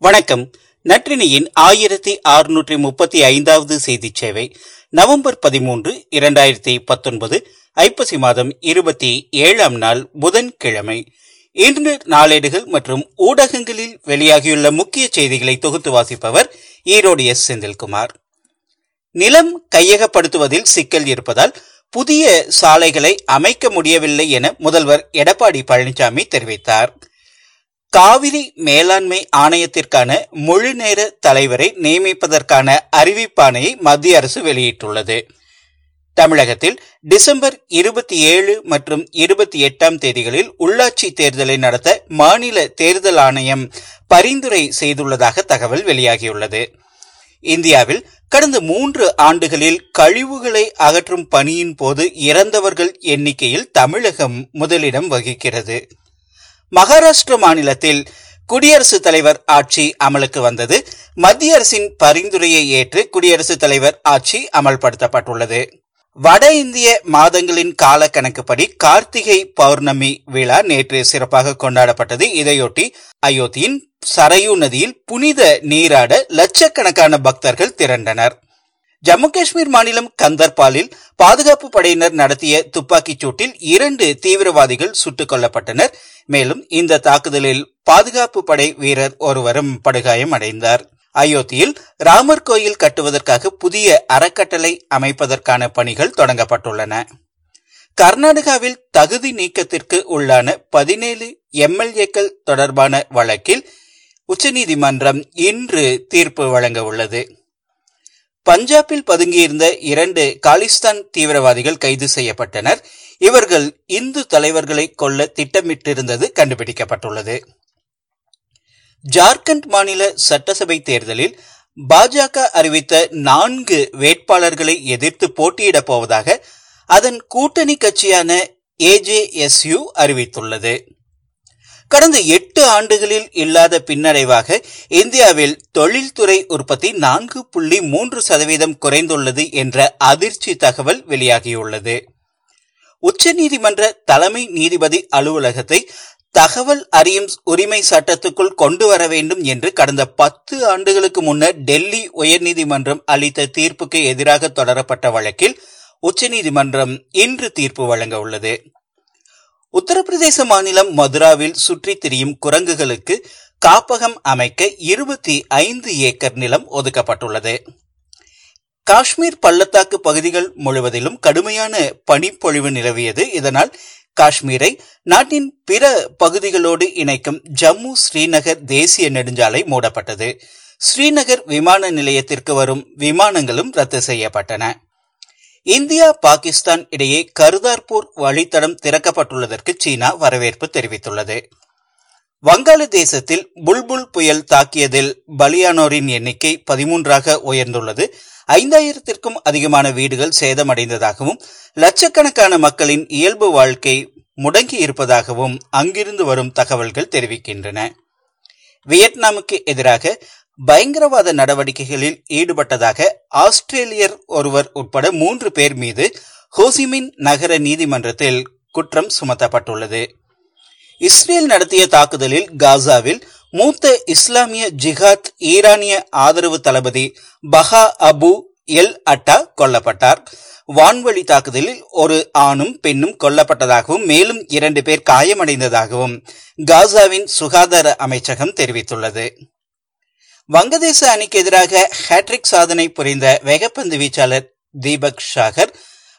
வணக்கம். நற்றினியின் ஆயிரத்தி அறுநூற்றி முப்பத்தி ஐந்தாவது செய்தி சேவை நவம்பர் பதிமூன்று இரண்டாயிரத்தி பத்தொன்பது ஐப்பசி மாதம் இருபத்தி ஏழாம் நாள் புதன்கிழமை. இன்று நாளேடுகள் மற்றும் ஊடகங்களில் வெளியாகியுள்ள முக்கிய செய்திகளை தொகுத்து வாசிப்பவர் ஈரோடு எஸ். செந்தில்குமார். நிலம் கையகப்படுத்துவதில் சிக்கல் இருப்பதால் புதிய சாலைகளை அமைக்க முடியவில்லை என முதல்வர் எடப்பாடி பழனிசாமி தெரிவித்தார். காவிரி மேலாண்மை ஆணையத்திற்கான முழு நேர தலைவரை நியமிப்பதற்கான அறிவிப்பாணையை மத்திய அரசு வெளியிட்டுள்ளது. தமிழகத்தில் டிசம்பர் இருபத்தி ஏழு மற்றும் இருபத்தி எட்டாம் தேதிகளில் உள்ளாட்சி தேர்தலை நடத்த மாநில தேர்தல் ஆணையம் பரிந்துரை செய்துள்ளதாக தகவல் வெளியாகியுள்ளது. இந்தியாவில் கடந்த மூன்று ஆண்டுகளில் கழிவுகளை அகற்றும் பணியின் போது இறந்தவர்கள் எண்ணிக்கையில் தமிழகம் முதலிடம் வகிக்கிறது. மகாராஷ்டிர மாநிலத்தில் குடியரசுத் தலைவர் ஆட்சி அமலுக்கு வந்தது. மத்திய அரசின் பரிந்துரையை ஏற்று குடியரசுத் தலைவர் ஆட்சி அமல்படுத்தப்பட்டுள்ளது. வட இந்திய மாதங்களின் கால கணக்குப்படி கார்த்திகை பௌர்ணமி விழா நேற்று சிறப்பாக கொண்டாடப்பட்டது. இதையொட்டி அயோத்தியின் சரையு நதியில் புனித நீராட லட்சக்கணக்கான பக்தர்கள் திரண்டனர். ஜம்மு காஷ்மீர் மாநிலம் கந்தர்பாலில் பாதுகாப்பு படையினர் நடத்திய துப்பாக்கிச் சூட்டில் இரண்டு தீவிரவாதிகள் சுட்டுக் கொல்லப்பட்டனர். மேலும் இந்த தாக்குதலில் பாதுகாப்பு படை வீரர் ஒருவரும் படுகாயம் அடைந்தார். அயோத்தியில் ராமர் கோயில் கட்டுவதற்காக புதிய அறக்கட்டளை அமைப்பதற்கான பணிகள் தொடங்கப்பட்டுள்ளன. கர்நாடகாவில் தகுதி நீக்கத்திற்கு உள்ளான பதினேழு எம்எல்ஏக்கள் தொடர்பான வழக்கில் உச்சநீதிமன்றம் இன்று தீர்ப்பு வழங்க உள்ளது. பஞ்சாபில் பதுங்கியிருந்த இரண்டு காலிஸ்தான் தீவிரவாதிகள் கைது செய்யப்பட்டனர். இவர்கள் இந்து தலைவர்களை கொல்ல திட்டமிட்டிருந்தது கண்டுபிடிக்கப்பட்டுள்ளது. ஜார்க்கண்ட் மாநில சட்டசபை தேர்தலில் பாஜக அறிவித்த நான்கு வேட்பாளர்களை எதிர்த்து போட்டியிடப் போவதாக அதன் கூட்டணி கட்சியான ஏஜேஎஸ்யு அறிவித்துள்ளது. கடந்த எட்டு ஆண்டுகளில் இல்லாத பின்னடைவாக இந்தியாவில் தொழில்துறை உற்பத்தி நான்கு புள்ளி மூன்று சதவீதம் குறைந்துள்ளது என்ற அதிர்ச்சி தகவல் வெளியாகியுள்ளது. உச்சநீதிமன்ற தலைமை நீதிபதி அலுவலகத்தை தகவல் அறியும் உரிமை சட்டத்துக்குள் கொண்டு வர வேண்டும் என்று கடந்த பத்து ஆண்டுகளுக்கு முன்னர் டெல்லி உயர்நீதிமன்றம் அளித்த தீர்ப்புக்கு எதிராக தொடரப்பட்ட வழக்கில் உச்சநீதிமன்றம் இன்று தீர்ப்பு வழங்க உள்ளது. உத்தரப்பிரதேச மாநிலம் மதுராவில் சுற்றி திரியும் குரங்குகளுக்கு காப்பகம் அமைக்க இருபத்தி ஐந்து ஏக்கர் நிலம் ஒதுக்கப்பட்டுள்ளது. காஷ்மீர் பள்ளத்தாக்கு பகுதிகள் முழுவதிலும் கடுமையான பனிப்பொழிவு நிலவியது. இதனால் காஷ்மீரை நாட்டின் பிற பகுதிகளோடு இணைக்கும் ஜம்மு ஸ்ரீநகர் தேசிய நெடுஞ்சாலை மூடப்பட்டது. ஸ்ரீநகர் விமான நிலையத்திற்கு வரும் விமானங்களும் ரத்து செய்யப்பட்டன. இந்தியா பாகிஸ்தான் இடையே கருதார்பூர் வழித்தடம் திறக்கப்பட்டுள்ளதற்கு சீனா வரவேற்பு தெரிவித்துள்ளது. வங்காளதேசத்தில் புல்புல் புயல் தாக்கியதில் பலியானோரின் எண்ணிக்கை பதிமூன்றாக உயர்ந்துள்ளது. ஐந்தாயிரத்திற்கும் அதிகமான வீடுகள் சேதமடைந்ததாகவும் லட்சக்கணக்கான மக்களின் இயல்பு வாழ்க்கை முடங்கி இருப்பதாகவும் அங்கிருந்து வரும் தகவல்கள் தெரிவிக்கின்றன. வியட்நாமுக்கு எதிராக பயங்கரவாத நடவடிக்கைகளில் ஈடுபட்டதாக ஆஸ்திரேலியர் ஒருவர் உட்பட மூன்று பேர் மீது ஹோசிமின் நகர நீதிமன்றத்தில் குற்றம் சுமத்தப்பட்டுள்ளது. இஸ்ரேல் நடத்திய தாக்குதலில் காசாவில் மூத்த இஸ்லாமிய ஜிஹாத் ஈரானிய ஆதரவு தளபதி பஹா அபு எல் அட்டா கொல்லப்பட்டார். வான்வழி தாக்குதலில் ஒரு ஆணும் பெண்ணும் கொல்லப்பட்டதாகவும் மேலும் இரண்டு பேர் காயமடைந்ததாகவும் காசாவின் சுகாதார அமைச்சகம் தெரிவித்துள்ளது. வங்கதேச அணிக்கு எதிராக ஹேட்ரிக் சாதனை புரிந்த வேகப்பந்து வீச்சாளர் தீபக் ஷாகர்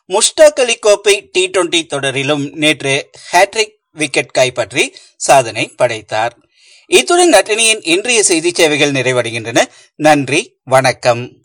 முஷ்டாக் அலி கோப்பை டி டுவெண்டி தொடரிலும் நேற்று ஹேட்ரிக் விக்கெட் கைப்பற்றி சாதனை படைத்தார். இத்துடன் நட்டினியின் இன்றைய செய்தி சேவைகள் நிறைவடைகின்றன. நன்றி வணக்கம்.